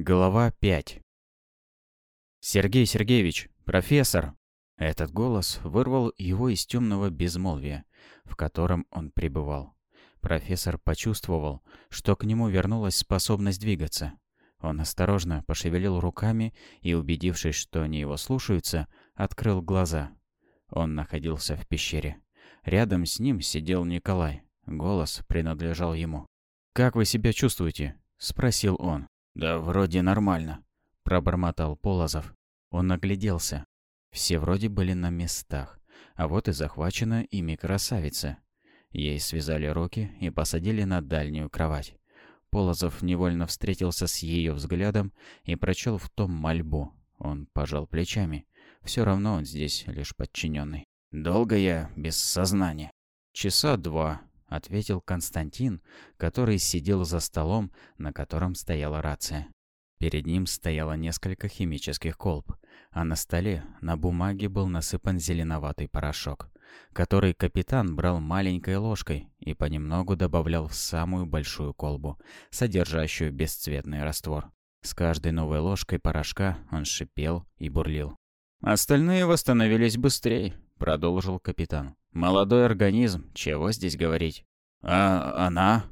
Глава 5 «Сергей Сергеевич, профессор!» Этот голос вырвал его из темного безмолвия, в котором он пребывал. Профессор почувствовал, что к нему вернулась способность двигаться. Он осторожно пошевелил руками и, убедившись, что они его слушаются, открыл глаза. Он находился в пещере. Рядом с ним сидел Николай. Голос принадлежал ему. «Как вы себя чувствуете?» — спросил он. «Да вроде нормально», — пробормотал Полозов. Он огляделся. Все вроде были на местах. А вот и захвачена ими красавица. Ей связали руки и посадили на дальнюю кровать. Полозов невольно встретился с ее взглядом и прочел в том мольбу. Он пожал плечами. Все равно он здесь лишь подчиненный. «Долго я без сознания?» «Часа два», — ответил Константин, который сидел за столом, на котором стояла рация. Перед ним стояло несколько химических колб, а на столе на бумаге был насыпан зеленоватый порошок, который капитан брал маленькой ложкой и понемногу добавлял в самую большую колбу, содержащую бесцветный раствор. С каждой новой ложкой порошка он шипел и бурлил. «Остальные восстановились быстрее», — продолжил капитан. Молодой организм, чего здесь говорить? А она?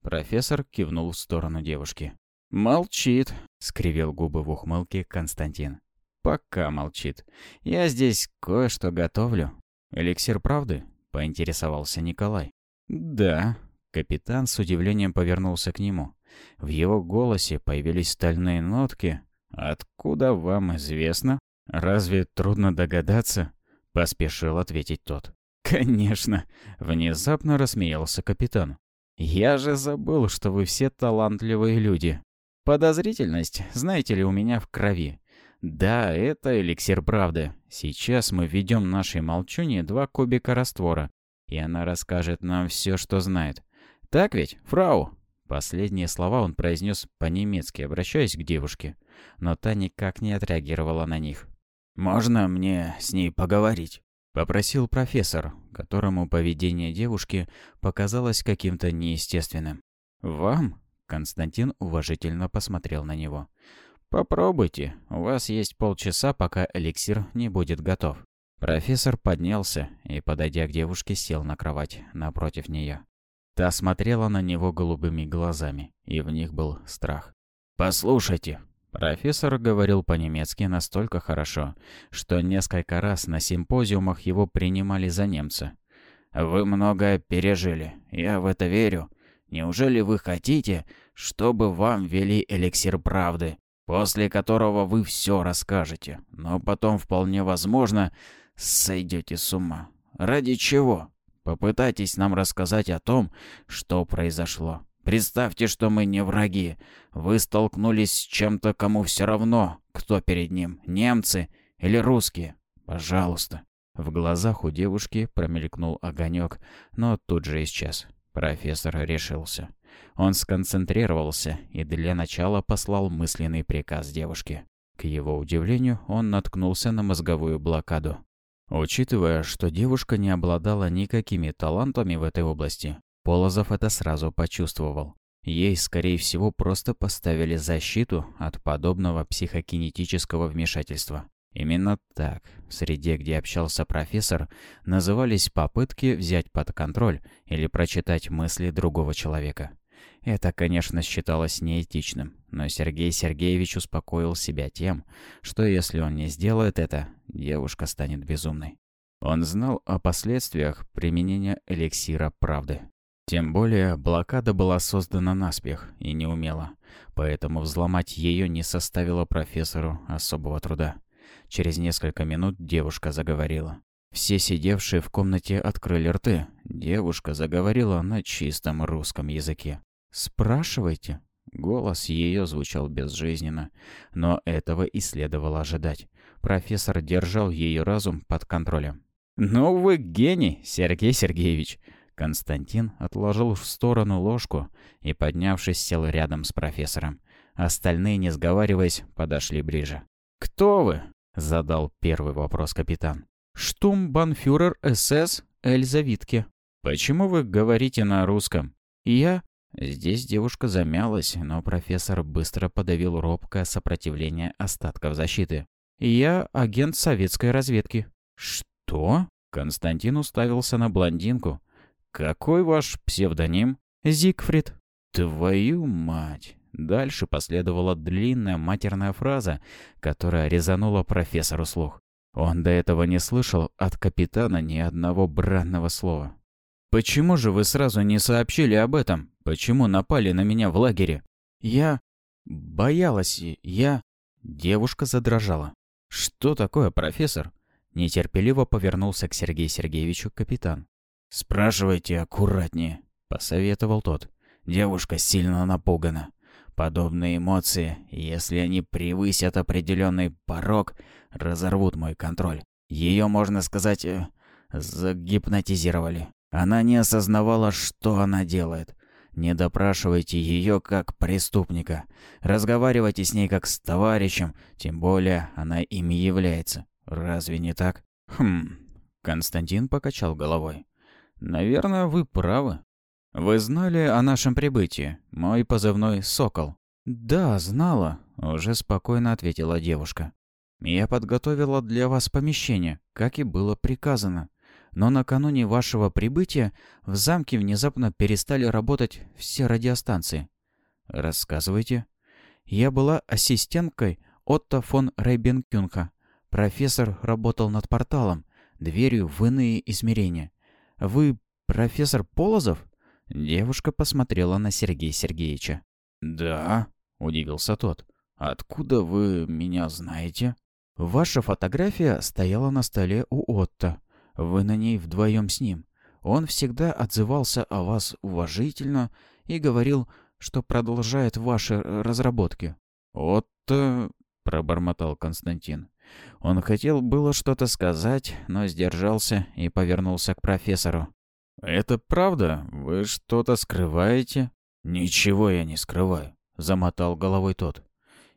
Профессор кивнул в сторону девушки. Молчит, скривил губы в ухмылке Константин. Пока молчит. Я здесь кое-что готовлю. Эликсир правды? Поинтересовался Николай. Да. Капитан с удивлением повернулся к нему. В его голосе появились стальные нотки. «Откуда вам известно? Разве трудно догадаться?» — поспешил ответить тот. «Конечно!» — внезапно рассмеялся капитан. «Я же забыл, что вы все талантливые люди. Подозрительность, знаете ли, у меня в крови. Да, это эликсир правды. Сейчас мы введем нашей молчуне два кубика раствора, и она расскажет нам все, что знает. Так ведь, фрау?» Последние слова он произнес по-немецки, обращаясь к девушке, но та никак не отреагировала на них. «Можно мне с ней поговорить?» Попросил профессор, которому поведение девушки показалось каким-то неестественным. «Вам?» — Константин уважительно посмотрел на него. «Попробуйте. У вас есть полчаса, пока эликсир не будет готов». Профессор поднялся и, подойдя к девушке, сел на кровать напротив нее. Та смотрела на него голубыми глазами, и в них был страх. «Послушайте», Профессор говорил по-немецки настолько хорошо, что несколько раз на симпозиумах его принимали за немца. «Вы многое пережили, я в это верю. Неужели вы хотите, чтобы вам ввели эликсир правды, после которого вы все расскажете, но потом вполне возможно сойдете с ума? Ради чего? Попытайтесь нам рассказать о том, что произошло. Представьте, что мы не враги. Вы столкнулись с чем-то, кому все равно, кто перед ним, немцы или русские. Пожалуйста». В глазах у девушки промелькнул огонек, но тут же исчез. Профессор решился. Он сконцентрировался и для начала послал мысленный приказ девушке. К его удивлению, он наткнулся на мозговую блокаду. Учитывая, что девушка не обладала никакими талантами в этой области, Полозов это сразу почувствовал. Ей, скорее всего, просто поставили защиту от подобного психокинетического вмешательства. Именно так, в среде, где общался профессор, назывались попытки взять под контроль или прочитать мысли другого человека. Это, конечно, считалось неэтичным, но Сергей Сергеевич успокоил себя тем, что если он не сделает это, девушка станет безумной. Он знал о последствиях применения эликсира правды. Тем более, блокада была создана наспех и неумело, поэтому взломать ее не составило профессору особого труда. Через несколько минут девушка заговорила. Все сидевшие в комнате открыли рты. Девушка заговорила на чистом русском языке. «Спрашивайте». Голос ее звучал безжизненно, но этого и следовало ожидать. Профессор держал ее разум под контролем. «Ну вы гений, Сергей Сергеевич!» Константин отложил в сторону ложку и, поднявшись, сел рядом с профессором. Остальные, не сговариваясь, подошли ближе. «Кто вы?» — задал первый вопрос капитан. «Штумбанфюрер СС Эльза Витке». «Почему вы говорите на русском?» «Я Здесь девушка замялась, но профессор быстро подавил робкое сопротивление остатков защиты. «Я агент советской разведки». «Что?» Константин уставился на блондинку. «Какой ваш псевдоним?» «Зигфрид». «Твою мать!» Дальше последовала длинная матерная фраза, которая резанула профессору слух. Он до этого не слышал от капитана ни одного бранного слова. «Почему же вы сразу не сообщили об этом? Почему напали на меня в лагере?» «Я... боялась, я...» Девушка задрожала. «Что такое, профессор?» Нетерпеливо повернулся к Сергею Сергеевичу капитан. «Спрашивайте аккуратнее», — посоветовал тот. «Девушка сильно напугана. Подобные эмоции, если они превысят определенный порог, разорвут мой контроль. Ее, можно сказать, э, загипнотизировали. Она не осознавала, что она делает. Не допрашивайте ее как преступника. Разговаривайте с ней как с товарищем, тем более она ими является. Разве не так? Хм. Константин покачал головой. Наверное, вы правы. Вы знали о нашем прибытии? Мой позывной «Сокол». Да, знала, уже спокойно ответила девушка. Я подготовила для вас помещение, как и было приказано. Но накануне вашего прибытия в замке внезапно перестали работать все радиостанции. Рассказывайте. Я была ассистенткой Отто фон Рейбенкюнха. Профессор работал над порталом, дверью в иные измерения. Вы профессор Полозов? Девушка посмотрела на Сергея Сергеевича. «Да», — удивился тот. «Откуда вы меня знаете?» «Ваша фотография стояла на столе у Отто. Вы на ней вдвоем с ним. Он всегда отзывался о вас уважительно и говорил, что продолжает ваши разработки». «Отто...» — пробормотал Константин. Он хотел было что-то сказать, но сдержался и повернулся к профессору. «Это правда? Вы что-то скрываете?» «Ничего я не скрываю», — замотал головой тот.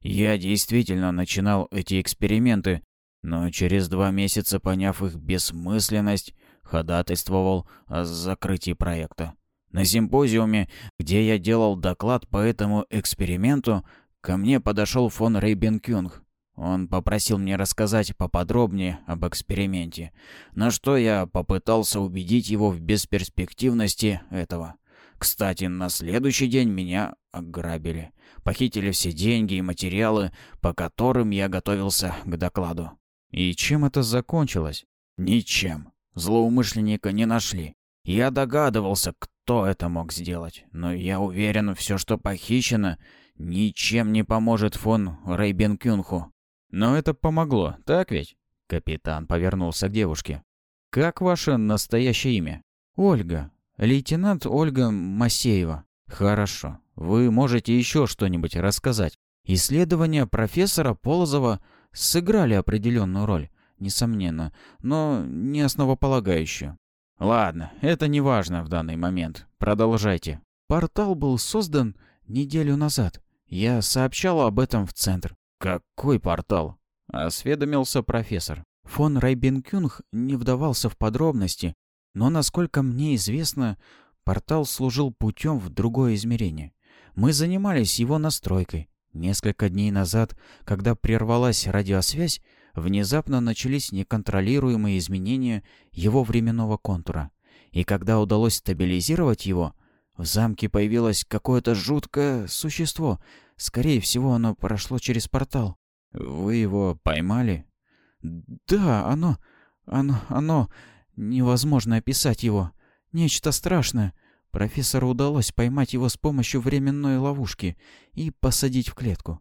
«Я действительно начинал эти эксперименты, но через два месяца, поняв их бессмысленность, ходатайствовал о закрытии проекта. На симпозиуме, где я делал доклад по этому эксперименту, ко мне подошел фон Рейбенкюнг он попросил мне рассказать поподробнее об эксперименте, на что я попытался убедить его в бесперспективности этого. Кстати, на следующий день меня ограбили. Похитили все деньги и материалы, по которым я готовился к докладу. И чем это закончилось? Ничем. Злоумышленника не нашли. Я догадывался, кто это мог сделать, но я уверен, все, что похищено, ничем не поможет фон Рейбенкюнху. Но это помогло, так ведь? Капитан повернулся к девушке. Как ваше настоящее имя? Ольга. Лейтенант Ольга Масеева. Хорошо. Вы можете еще что-нибудь рассказать? Исследования профессора Полозова сыграли определенную роль, несомненно, но не основополагающую. Ладно, это не важно в данный момент. Продолжайте. Портал был создан неделю назад. Я сообщала об этом в центр. «Какой портал?» — осведомился профессор. Фон Райбенкюнг не вдавался в подробности, но, насколько мне известно, портал служил путем в другое измерение. Мы занимались его настройкой. Несколько дней назад, когда прервалась радиосвязь, внезапно начались неконтролируемые изменения его временного контура. И когда удалось стабилизировать его, в замке появилось какое-то жуткое существо, Скорее всего, оно прошло через портал. Вы его поймали? Да, оно... Оно... Оно... Невозможно описать его. Нечто страшное. Профессору удалось поймать его с помощью временной ловушки и посадить в клетку.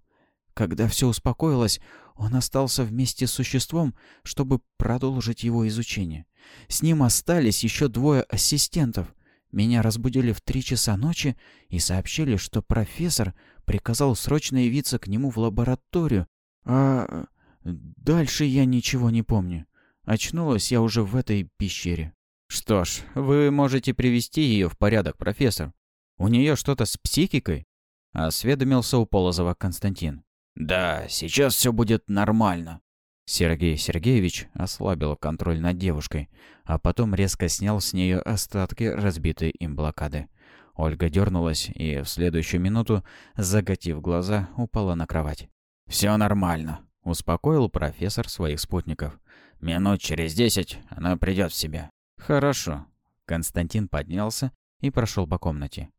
Когда все успокоилось, он остался вместе с существом, чтобы продолжить его изучение. С ним остались еще двое ассистентов. Меня разбудили в три часа ночи и сообщили, что профессор приказал срочно явиться к нему в лабораторию, а дальше я ничего не помню. Очнулась я уже в этой пещере. Что ж, вы можете привести ее в порядок, профессор. У нее что-то с психикой? Осведомился у Полозова Константин. Да, сейчас все будет нормально. Сергей Сергеевич ослабил контроль над девушкой, а потом резко снял с нее остатки разбитой им блокады. Ольга дернулась и в следующую минуту, заготив глаза, упала на кровать. «Все нормально», — успокоил профессор своих спутников. «Минут через десять она придет в себя». «Хорошо». Константин поднялся и прошел по комнате.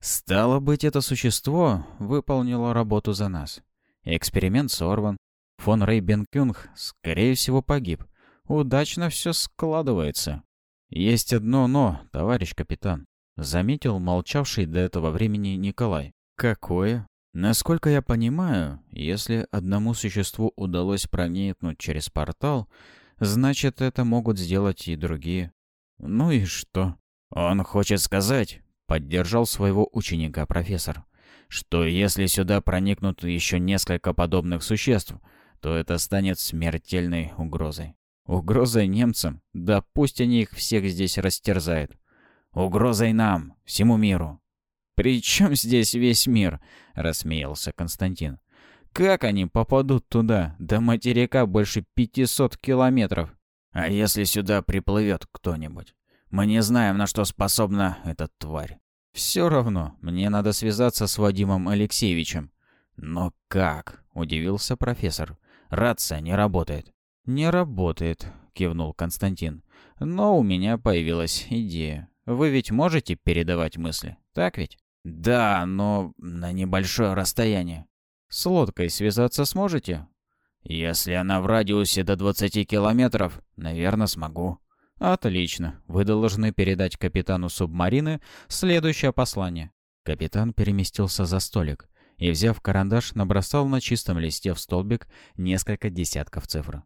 «Стало быть, это существо выполнило работу за нас. Эксперимент сорван. Фон Рейбенкюнг, скорее всего, погиб. Удачно все складывается. Есть одно «но», товарищ капитан. Заметил молчавший до этого времени Николай. Какое? Насколько я понимаю, если одному существу удалось проникнуть через портал, значит, это могут сделать и другие. Ну и что? Он хочет сказать, поддержал своего ученика профессор, что если сюда проникнут еще несколько подобных существ, то это станет смертельной угрозой. Угрозой немцам? Да пусть они их всех здесь растерзают. Угрозой нам, всему миру. «При чем здесь весь мир?» — рассмеялся Константин. «Как они попадут туда? До материка больше 500 километров. А если сюда приплывет кто-нибудь? Мы не знаем, на что способна эта тварь. Все равно, мне надо связаться с Вадимом Алексеевичем». «Но как?» — удивился профессор. «Рация не работает». «Не работает», — кивнул Константин. «Но у меня появилась идея. Вы ведь можете передавать мысли, так ведь?» «Да, но на небольшое расстояние». «С лодкой связаться сможете?» «Если она в радиусе до 20 километров, наверное, смогу». «Отлично. Вы должны передать капитану субмарины следующее послание». Капитан переместился за столик и, взяв карандаш, набросал на чистом листе в столбик несколько десятков цифр.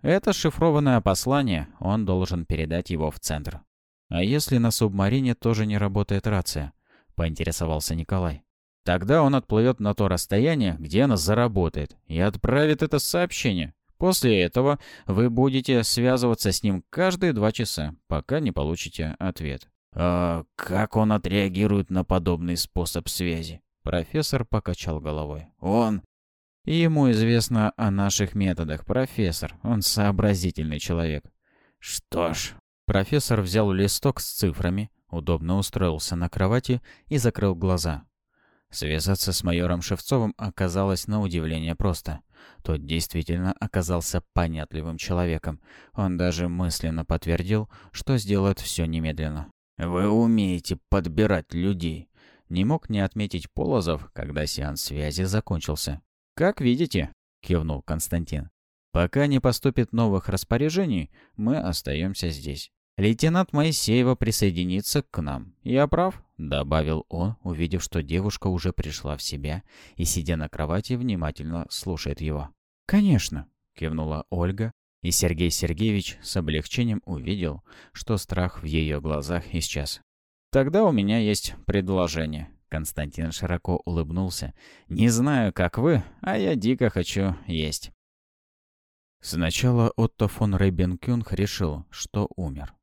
Это шифрованное послание, он должен передать его в центр. А если на субмарине тоже не работает рация? Поинтересовался Николай. Тогда он отплывет на то расстояние, где она заработает, и отправит это сообщение. После этого вы будете связываться с ним каждые два часа, пока не получите ответ. «А как он отреагирует на подобный способ связи?» Профессор покачал головой. «Он...» «Ему известно о наших методах, профессор. Он сообразительный человек». «Что ж...» Профессор взял листок с цифрами, удобно устроился на кровати и закрыл глаза. Связаться с майором Шевцовым оказалось на удивление просто. Тот действительно оказался понятливым человеком. Он даже мысленно подтвердил, что сделает все немедленно. «Вы умеете подбирать людей», — не мог не отметить Полозов, когда сеанс связи закончился. «Как видите», — кивнул Константин. «Пока не поступит новых распоряжений, мы остаемся здесь. Лейтенант Моисеева присоединится к нам. Я прав?» — добавил он, увидев, что девушка уже пришла в себя и, сидя на кровати, внимательно слушает его. «Конечно», — кивнула Ольга, и Сергей Сергеевич с облегчением увидел, что страх в ее глазах исчез. «Тогда у меня есть предложение». Константин широко улыбнулся. «Не знаю, как вы, а я дико хочу есть». Сначала Отто фон Рейбенкюнг решил, что умер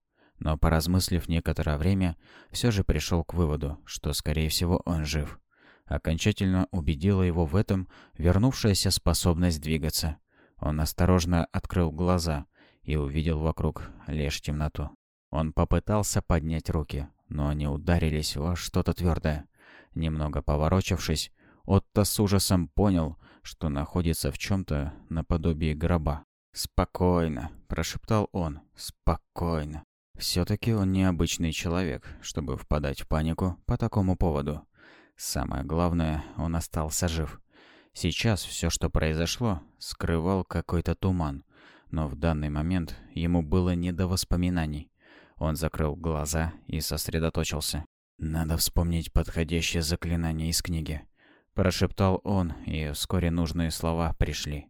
но, поразмыслив некоторое время, все же пришел к выводу, что, скорее всего, он жив. Окончательно убедила его в этом вернувшаяся способность двигаться. Он осторожно открыл глаза и увидел вокруг лишь темноту. Он попытался поднять руки, но они ударились во что-то твердое. Немного поворочившись, Отто с ужасом понял, что находится в чем-то наподобие гроба. «Спокойно», — прошептал он, — «спокойно». Все-таки он необычный человек, чтобы впадать в панику по такому поводу. Самое главное, он остался жив. Сейчас все, что произошло, скрывал какой-то туман, но в данный момент ему было не до воспоминаний. Он закрыл глаза и сосредоточился. «Надо вспомнить подходящее заклинание из книги», – прошептал он, и вскоре нужные слова пришли.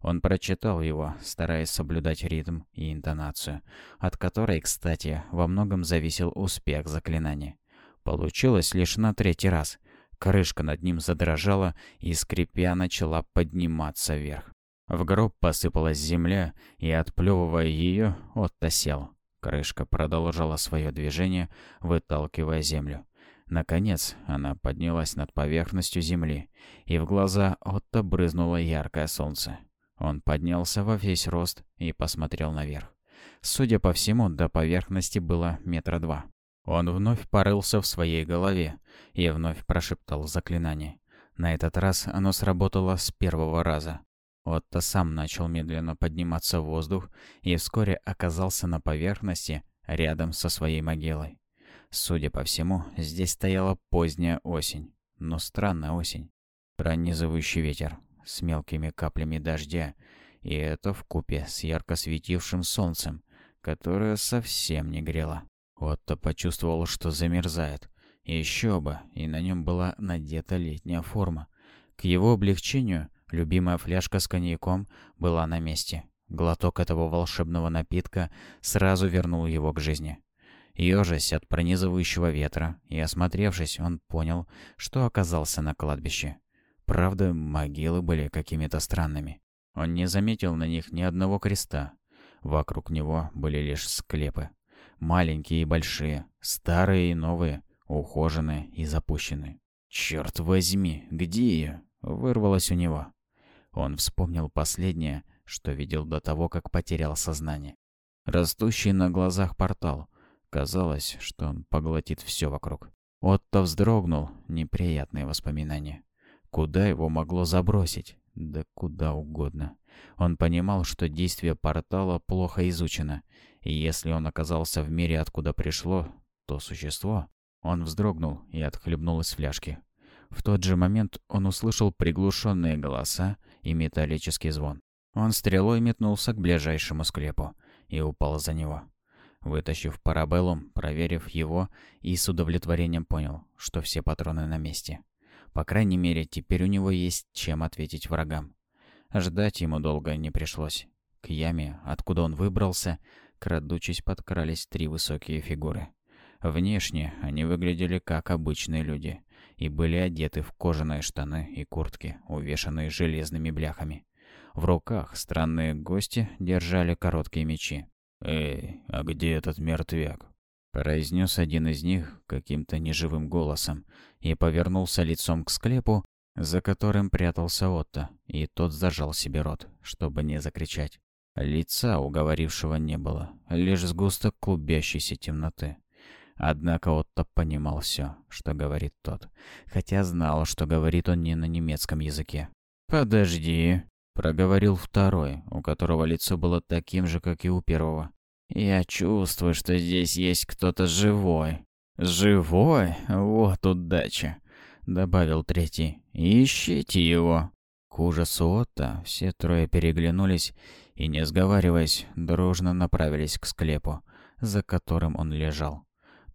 Он прочитал его, стараясь соблюдать ритм и интонацию, от которой, кстати, во многом зависел успех заклинания. Получилось лишь на третий раз. Крышка над ним задрожала и, скрипя, начала подниматься вверх. В гроб посыпалась земля, и, отплевывая ее, Отто сел. Крышка продолжала свое движение, выталкивая землю. Наконец, она поднялась над поверхностью земли, и в глаза Отто брызнуло яркое солнце. Он поднялся во весь рост и посмотрел наверх. Судя по всему, до поверхности было метра два. Он вновь порылся в своей голове и вновь прошептал заклинание. На этот раз оно сработало с первого раза. Отто сам начал медленно подниматься в воздух и вскоре оказался на поверхности рядом со своей могилой. Судя по всему, здесь стояла поздняя осень, но странная осень. Пронизывающий ветер с мелкими каплями дождя, и это в купе с ярко светившим солнцем, которое совсем не грело. Отто почувствовал, что замерзает. Еще бы, и на нем была надета летняя форма. К его облегчению любимая фляжка с коньяком была на месте. Глоток этого волшебного напитка сразу вернул его к жизни. Ёжась от пронизывающего ветра и осмотревшись, он понял, что оказался на кладбище. Правда, могилы были какими-то странными. Он не заметил на них ни одного креста. Вокруг него были лишь склепы. Маленькие и большие, старые и новые, ухоженные и запущенные. «Черт возьми, где я?» — вырвалось у него. Он вспомнил последнее, что видел до того, как потерял сознание. Растущий на глазах портал. Казалось, что он поглотит все вокруг. Отто вздрогнул, неприятные воспоминания. Куда его могло забросить? Да куда угодно. Он понимал, что действие портала плохо изучено, и если он оказался в мире, откуда пришло, то существо... Он вздрогнул и отхлебнул из фляжки. В тот же момент он услышал приглушенные голоса и металлический звон. Он стрелой метнулся к ближайшему склепу и упал за него. Вытащив парабеллум, проверив его и с удовлетворением понял, что все патроны на месте. По крайней мере, теперь у него есть чем ответить врагам. Ждать ему долго не пришлось. К яме, откуда он выбрался, крадучись подкрались три высокие фигуры. Внешне они выглядели как обычные люди и были одеты в кожаные штаны и куртки, увешанные железными бляхами. В руках странные гости держали короткие мечи. «Эй, а где этот мертвяк?» Произнес один из них каким-то неживым голосом и повернулся лицом к склепу, за которым прятался Отто, и тот зажал себе рот, чтобы не закричать. Лица уговорившего не было, лишь сгусток клубящейся темноты. Однако Отто понимал все, что говорит тот, хотя знал, что говорит он не на немецком языке. «Подожди», — проговорил второй, у которого лицо было таким же, как и у первого. «Я чувствую, что здесь есть кто-то живой». «Живой? Вот удача», — добавил третий. «Ищите его». К ужасу Отто все трое переглянулись и, не сговариваясь, дружно направились к склепу, за которым он лежал.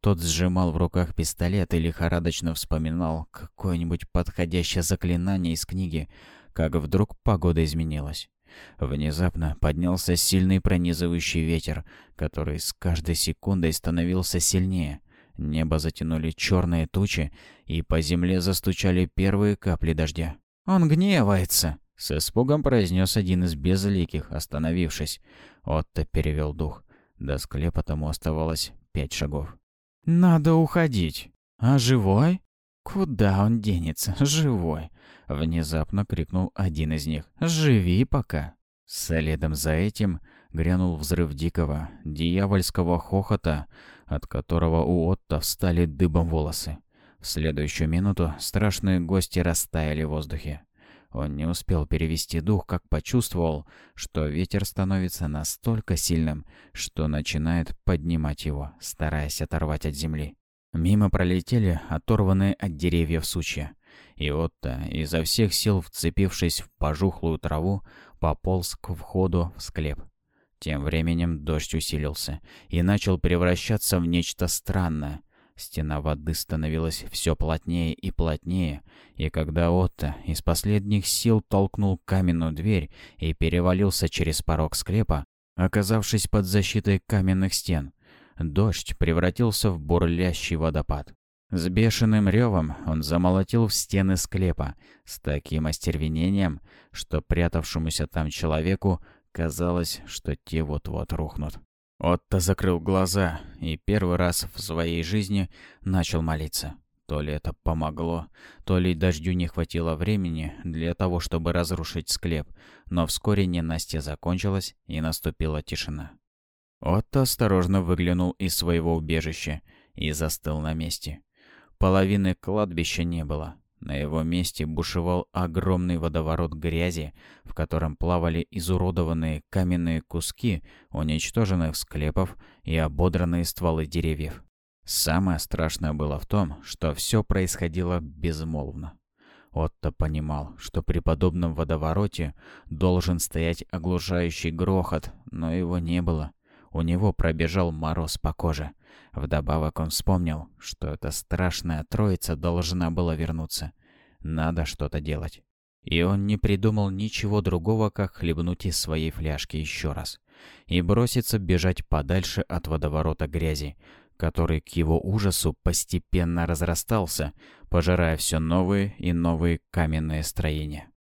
Тот сжимал в руках пистолет и лихорадочно вспоминал какое-нибудь подходящее заклинание из книги, как вдруг погода изменилась. Внезапно поднялся сильный пронизывающий ветер, который с каждой секундой становился сильнее. Небо затянули черные тучи, и по земле застучали первые капли дождя. «Он гневается!» — с испугом произнес один из безликих, остановившись. Отто перевел дух. До склепа тому оставалось пять шагов. «Надо уходить. А живой?» «Куда он денется? Живой!» — внезапно крикнул один из них. «Живи пока!» Следом за этим грянул взрыв дикого, дьявольского хохота, от которого у Отто встали дыбом волосы. В следующую минуту страшные гости растаяли в воздухе. Он не успел перевести дух, как почувствовал, что ветер становится настолько сильным, что начинает поднимать его, стараясь оторвать от земли. Мимо пролетели оторванные от деревьев сучья. И Отто, изо всех сил вцепившись в пожухлую траву, пополз к входу в склеп. Тем временем дождь усилился и начал превращаться в нечто странное — Стена воды становилась все плотнее и плотнее, и когда Отто из последних сил толкнул каменную дверь и перевалился через порог склепа, оказавшись под защитой каменных стен, дождь превратился в бурлящий водопад. С бешеным ревом он замолотил в стены склепа с таким остервенением, что прятавшемуся там человеку казалось, что те вот-вот рухнут. Отто закрыл глаза и первый раз в своей жизни начал молиться. То ли это помогло, то ли дождю не хватило времени для того, чтобы разрушить склеп, но вскоре ненастье закончилось и наступила тишина. Отто осторожно выглянул из своего убежища и застыл на месте. Половины кладбища не было. На его месте бушевал огромный водоворот грязи, в котором плавали изуродованные каменные куски уничтоженных склепов и ободранные стволы деревьев. Самое страшное было в том, что все происходило безмолвно. Отто понимал, что при подобном водовороте должен стоять оглушающий грохот, но его не было. У него пробежал мороз по коже. Вдобавок он вспомнил, что эта страшная троица должна была вернуться. Надо что-то делать. И он не придумал ничего другого, как хлебнуть из своей фляжки еще раз. И броситься бежать подальше от водоворота грязи, который к его ужасу постепенно разрастался, пожирая все новые и новые каменные строения.